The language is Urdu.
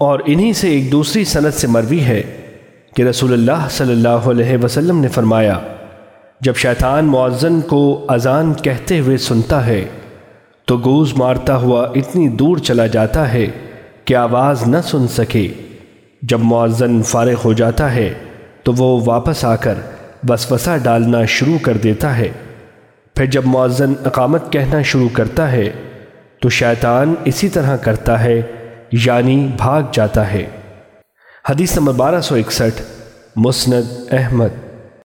اور انہی سے ایک دوسری سند سے مروی ہے کہ رسول اللہ صلی اللہ علیہ وسلم نے فرمایا، جب شیطان معزن کو اذان کہتے ہوئے سنتا ہے، تو گوز مارتا ہوا اتنی دور چلا جاتا ہے کہ آواز نہ سن سکے۔ جب معزن فارغ ہو جاتا ہے، تو وہ واپس آ کر وسوسہ ڈالنا شروع کر دیتا ہے۔ پھر جب معزن اقامت کہنا شروع کرتا ہے، تو شیطان اسی طرح کرتا ہے یعنی بھاگ جاتا ہے۔ حدیث نمبر بارہ سو اکسٹھ مسند احمد۔